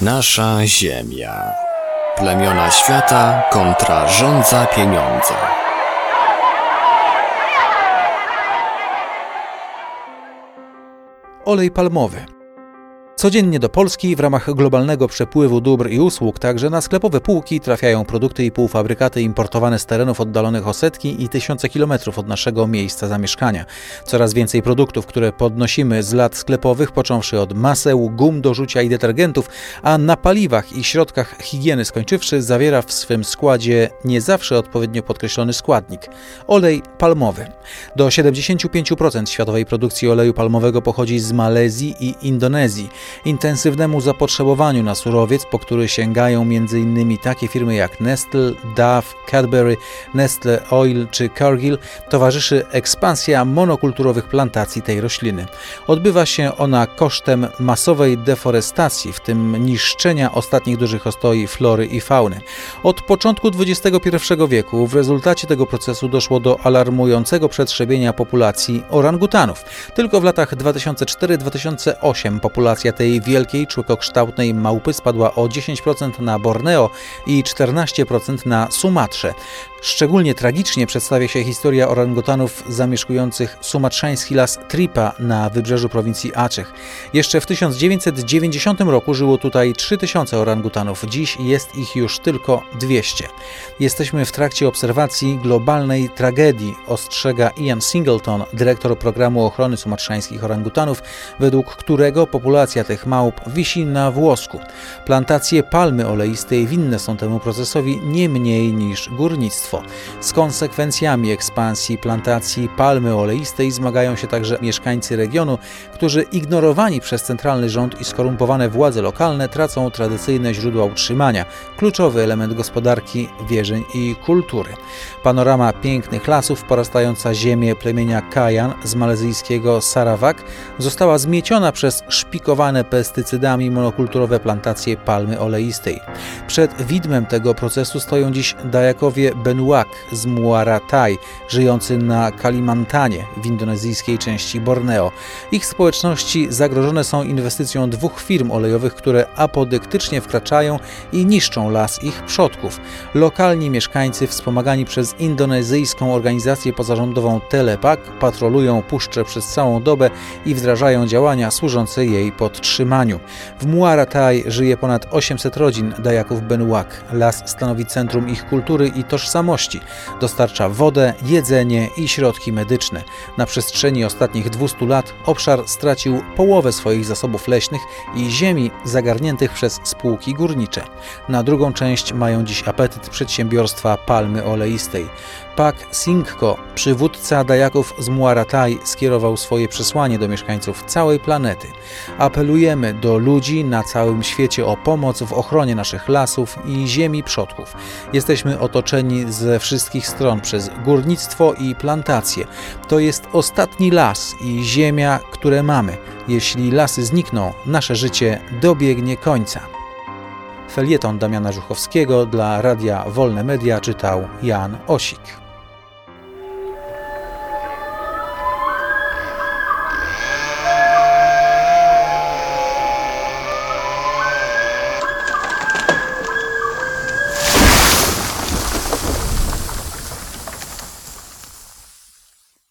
Nasza Ziemia. Plemiona świata kontra rządza pieniądza. Olej palmowy. Codziennie do Polski w ramach globalnego przepływu dóbr i usług także na sklepowe półki trafiają produkty i półfabrykaty importowane z terenów oddalonych o setki i tysiące kilometrów od naszego miejsca zamieszkania. Coraz więcej produktów, które podnosimy z lat sklepowych, począwszy od maseł, gum do rzucia i detergentów, a na paliwach i środkach higieny skończywszy, zawiera w swym składzie nie zawsze odpowiednio podkreślony składnik olej palmowy. Do 75% światowej produkcji oleju palmowego pochodzi z Malezji i Indonezji intensywnemu zapotrzebowaniu na surowiec, po który sięgają m.in. takie firmy jak Nestle, Dove, Cadbury, Nestle Oil czy Cargill, towarzyszy ekspansja monokulturowych plantacji tej rośliny. Odbywa się ona kosztem masowej deforestacji, w tym niszczenia ostatnich dużych ostoi flory i fauny. Od początku XXI wieku w rezultacie tego procesu doszło do alarmującego przetrzebienia populacji orangutanów. Tylko w latach 2004-2008 populacja tej wielkiej, człekokształtnej małpy spadła o 10% na Borneo i 14% na Sumatrze. Szczególnie tragicznie przedstawia się historia orangutanów zamieszkujących sumatrzański las Tripa na wybrzeżu prowincji Aceh. Jeszcze w 1990 roku żyło tutaj 3000 orangutanów, dziś jest ich już tylko 200. Jesteśmy w trakcie obserwacji globalnej tragedii, ostrzega Ian Singleton, dyrektor programu ochrony sumatrzańskich orangutanów, według którego populacja tych małp wisi na włosku. Plantacje palmy oleistej winne są temu procesowi nie mniej niż górnictwo. Z konsekwencjami ekspansji plantacji palmy oleistej zmagają się także mieszkańcy regionu, którzy ignorowani przez centralny rząd i skorumpowane władze lokalne tracą tradycyjne źródła utrzymania, kluczowy element gospodarki, wierzeń i kultury. Panorama pięknych lasów, porastająca ziemię plemienia Kajan z malezyjskiego Sarawak została zmieciona przez szpikowane pestycydami monokulturowe plantacje palmy oleistej. Przed widmem tego procesu stoją dziś dajakowie Benu Nuak z Muaratai, żyjący na Kalimantanie w indonezyjskiej części Borneo. Ich społeczności zagrożone są inwestycją dwóch firm olejowych, które apodyktycznie wkraczają i niszczą las ich przodków. Lokalni mieszkańcy wspomagani przez indonezyjską organizację pozarządową Telepak patrolują puszczę przez całą dobę i wdrażają działania służące jej podtrzymaniu. W Muaratai żyje ponad 800 rodzin Dajaków Benuak. Las stanowi centrum ich kultury i tożsamości Dostarcza wodę, jedzenie i środki medyczne. Na przestrzeni ostatnich 200 lat obszar stracił połowę swoich zasobów leśnych i ziemi zagarniętych przez spółki górnicze. Na drugą część mają dziś apetyt przedsiębiorstwa palmy oleistej. Pak Singko, przywódca Dajaków z Muaratai, skierował swoje przesłanie do mieszkańców całej planety. Apelujemy do ludzi na całym świecie o pomoc w ochronie naszych lasów i ziemi przodków. Jesteśmy otoczeni ze wszystkich stron przez górnictwo i plantacje. To jest ostatni las i ziemia, które mamy. Jeśli lasy znikną, nasze życie dobiegnie końca. Felieton Damiana Żuchowskiego dla Radia Wolne Media czytał Jan Osik.